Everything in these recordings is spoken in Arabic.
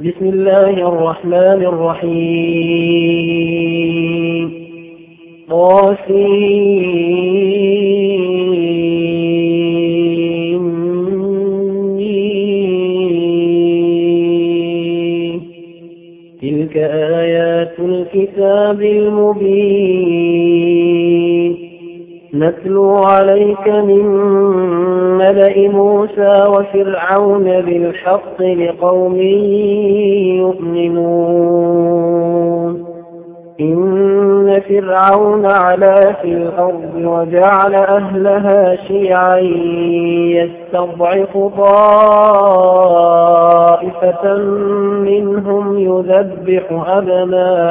بسم الله الرحمن الرحيم. طاسين تلك آيات الكتاب المبين. نتلو عليك من ملأ موسى وفرعون بالحق لقوم يؤمنون إن فرعون علا في الأرض وجعل أهلها شيعا يستضعف طائفة منهم يذبح أبناءهم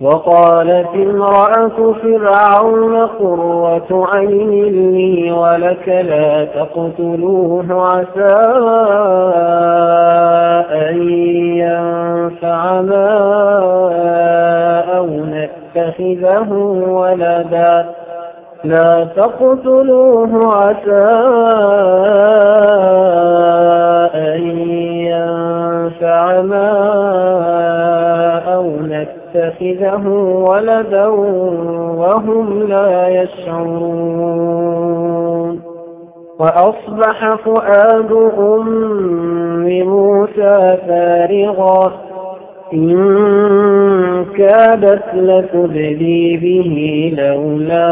وقالت امرأة فرعون قرة عين لي ولك لا تقتلوه عسى أن ينفعنا أو نتخذه ولدا. لا تقتلوه عسى أن ينفعنا أو نتخذه ولدا وهم لا يشعرون وأصبح فؤاد أم موسى فارغا إن كادت لتبدي به لولا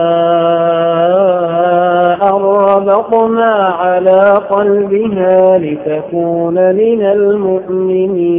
أن ربطنا على قلبها لتكون من المؤمنين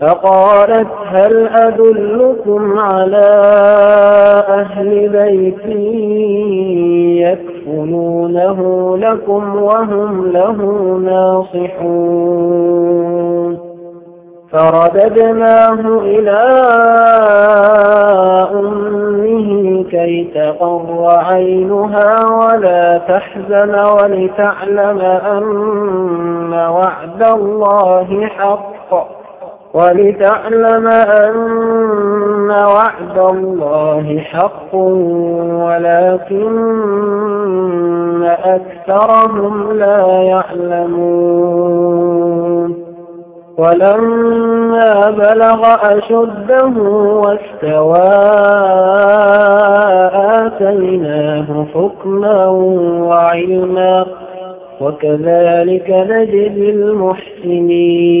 فقالت هل أدلكم على أهل بيت يكفلونه لكم وهم له ناصحون؟ فرددناه إلى أمه كي تقر عينها ولا تحزن ولتعلم أن وعد الله حق. ولتعلم أن وعد الله حق ولكن أكثرهم لا يعلمون. ولما بلغ أشده واستوى آتيناه حكما وعلما وكذلك نجزي المحسنين.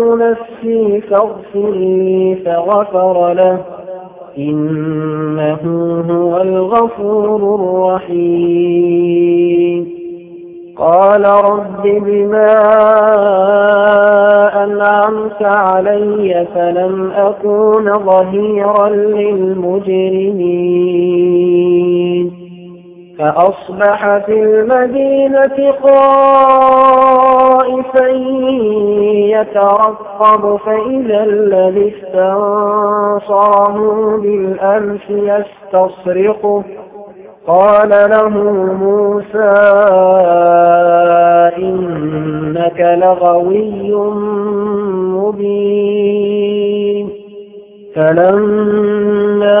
نفسي فاغفر لي فغفر له. إنه هو الغفور الرحيم. قال رب بما أنعمت علي فلم أكون ظهيرا للمجرمين. فأصبح في المدينة خائفا يترقب فإذا الذي استنصره بالأمس يستصرقه قال له موسى إنك لغوي مبين. فلما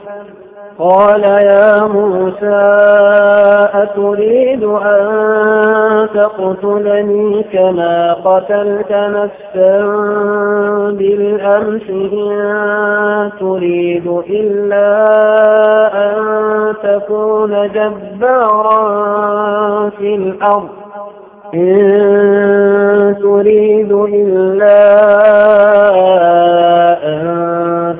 قال يا موسى أتريد أن تقتلني كما قتلت نفسا بالأمس إن تريد إلا أن تكون جبارا في الأرض. إن تريد إلا أن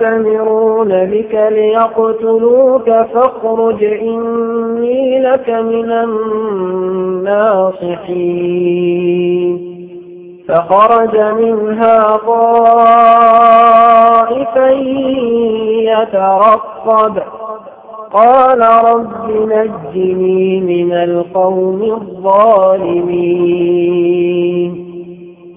يأتمرون بك ليقتلوك فاخرج إني لك من الناصحين فخرج منها طائفا يترقب قال رب نجني من القوم الظالمين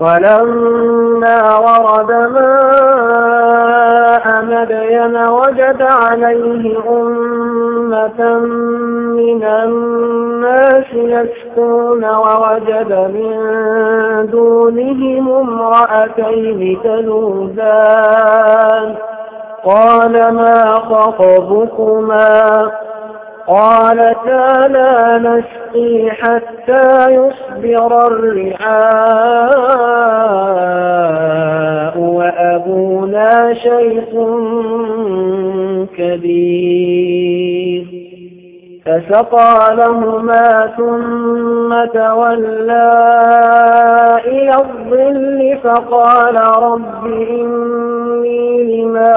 ولما ورد ماء مدين وجد عليه أمة من الناس يسكون ووجد من دونهم امرأتين تلوذان. قال ما خطبكما؟ قالتا لا نسقي حتى يصبر الرعاء وأبونا شيخ كبير. فسقى لهما ثم تولى إلى الظل فقال رب إني لما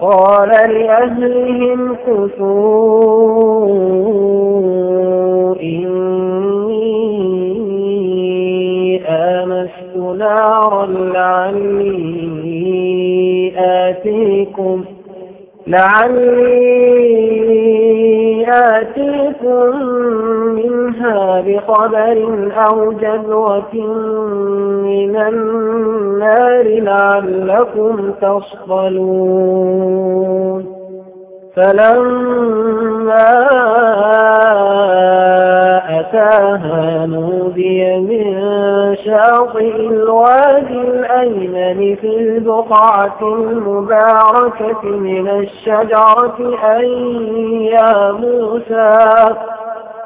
قال لأهلهم كثوا إني آمست نارا لعلي آتيكم لعلي آتيكم منها بخبر أو جذوة من النار لعلكم تصطلون. فلما أتاها نودي من شاطئ الوادي الأيمن في البقعة المباركة من الشجرة أن يا موسى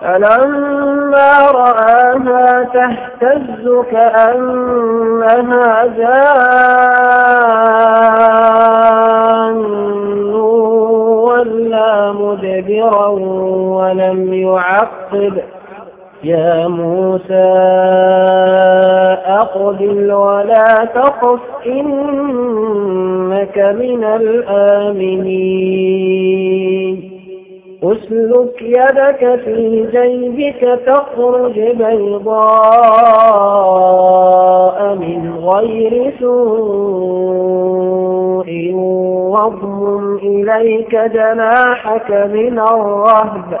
فلما رآها تهتز كأنها جان ولا مدبرا ولم يعقب. يا موسى أقبل ولا تخف إنك من الآمنين. أسلك يدك في جيبك تخرج بيضاء من غير سوء واضمم إليك جناحك من الرهب.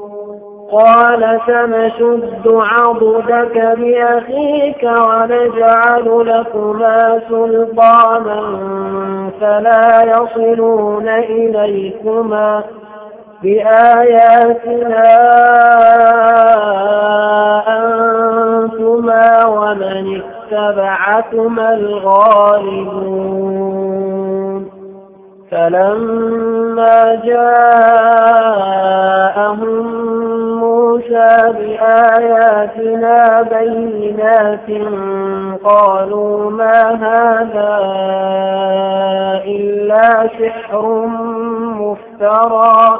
قال سنشد عضدك بأخيك ونجعل لكما سلطانا فلا يصلون إليكما بآياتنا أنتما ومن اتبعكما الغالبون فلما جاءهم موسى بآياتنا بينات قالوا ما هذا إلا سحر مفترى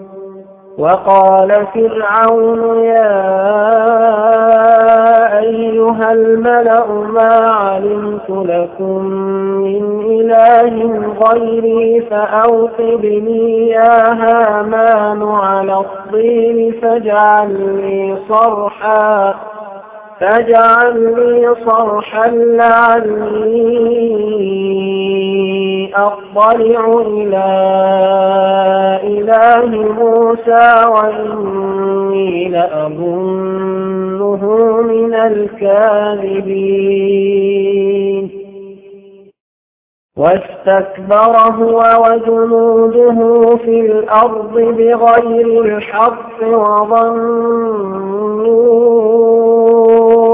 وقال فرعون يا أيها الملأ ما علمت لكم من إله غيري فأوقبني يا هامان على الطين فاجعل لي صرحا فاجعل لي صرحا لعلي أطلع إلى إله موسى وإني لأظنه من الكاذبين. واستكبر هو وجنوده في الأرض بغير الحق وظنوا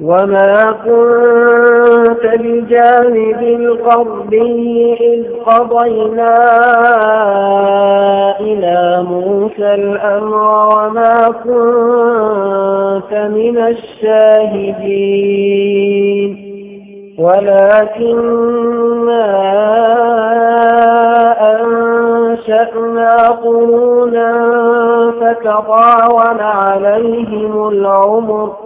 وما كنت بجانب الغربي إذ قضينا إلى موسى الأمر وما كنت من الشاهدين ولكننا أنشأنا قرونا فتطاول عليهم العمر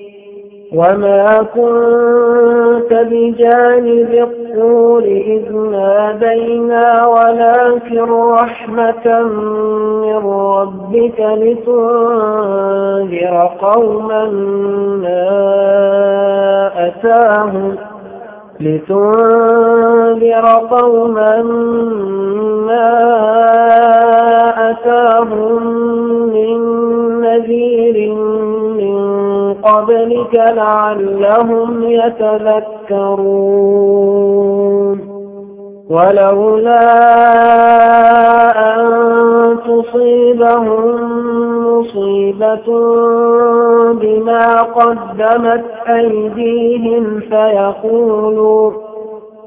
وما كنت بجانب الطور إذ نادينا ولكن رحمة من ربك لتنذر قوما ما أتاهم لتنذر قوما ما أتاهم قبلك لعلهم يتذكرون. ولولا أن تصيبهم مصيبة بما قدمت أيديهم فيقولوا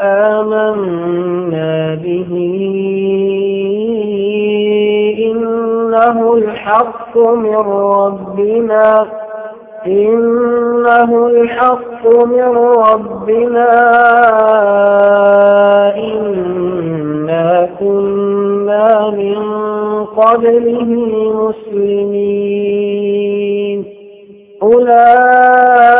آمنا به. إنه الحق من ربنا. إنه الحق من ربنا. إنا كنا من قبله مسلمين. أولئك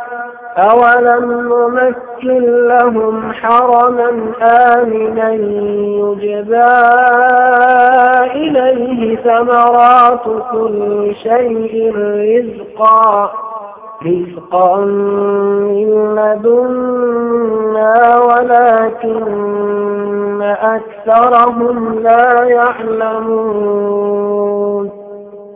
أولم نمكن لهم حرما آمنا يجبى إليه ثمرات كل شيء رزقا رزقا من لدنا ولكن أكثرهم لا يعلمون.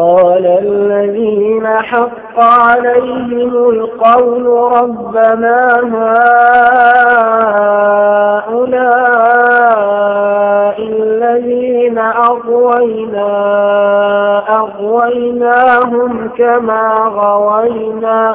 قال الذين حق عليهم القول ربنا هؤلاء الذين أغوينا أغويناهم كما غوينا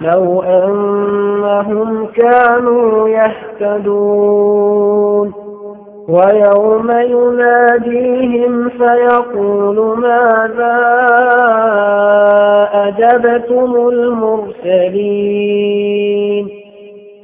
لو أنهم كانوا يهتدون. ويوم يناديهم فيقول ماذا أجبتم المرسلين؟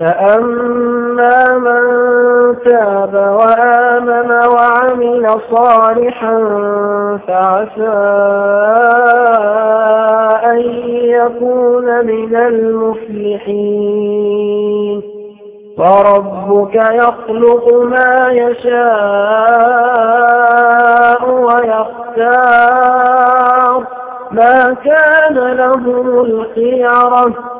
فأما من تاب وآمن وعمل صالحا فعسى أن يكون من المفلحين. وربك يخلق ما يشاء ويختار. ما كان لهم الخيرة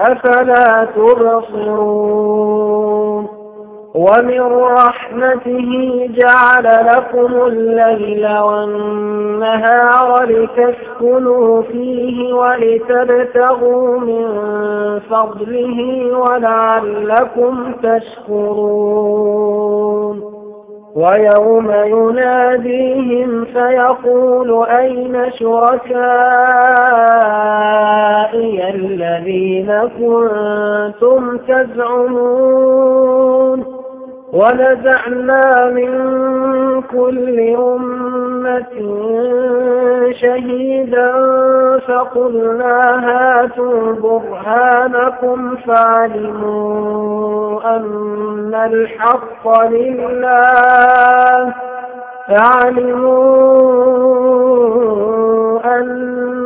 أفلا تبصرون ومن رحمته جعل لكم الليل والنهار لتسكنوا فيه ولتبتغوا من فضله ولعلكم تشكرون. ويوم يناديهم فيقول أين شركائي؟ الذين كنتم تزعمون ونزعنا من كل أمة شهيدا فقلنا هاتوا برهانكم فعلموا أن الحق لله فعلموا أن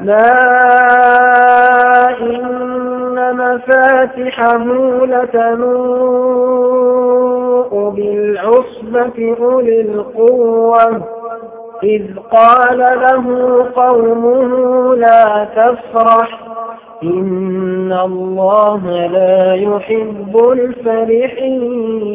ما إن مفاتحه لتنوء بالعصبة أولي القوة. إذ قال له قومه لا تفرح إن الله لا يحب الفرحين.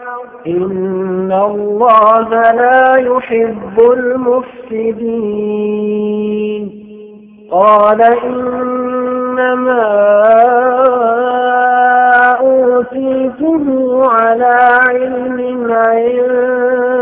إن الله لا يحب المفسدين قال إنما أوتيته على علم عندي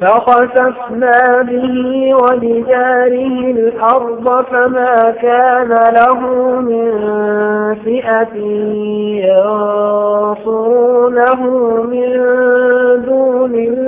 فخسفنا به ولجاره الأرض فما كان له من فئة ينصرونه من دون الله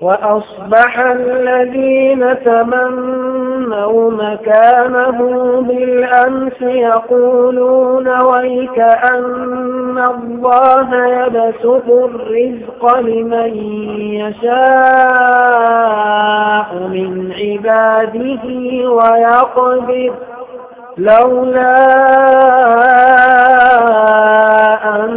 وأصبح الذين تمنوا مكانه بالأمس يقولون ويك أن الله يبسط الرزق لمن يشاء من عباده ويقدر لولا أن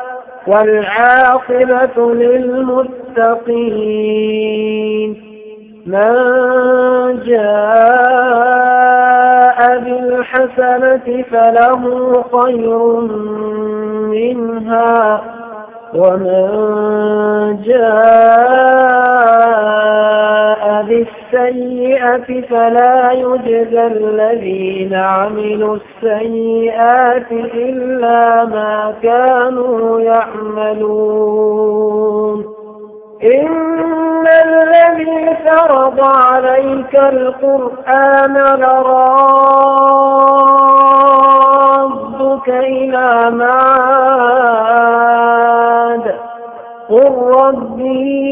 والعاقبة للمتقين من جاء بالحسنة فله خير منها ومن جاء بالسيئة فلا يجزى الذين عملوا السيئات إلا ما كانوا يعملون. إن الذي فرض عليك القرآن لرادك إلى معاد. قل ربي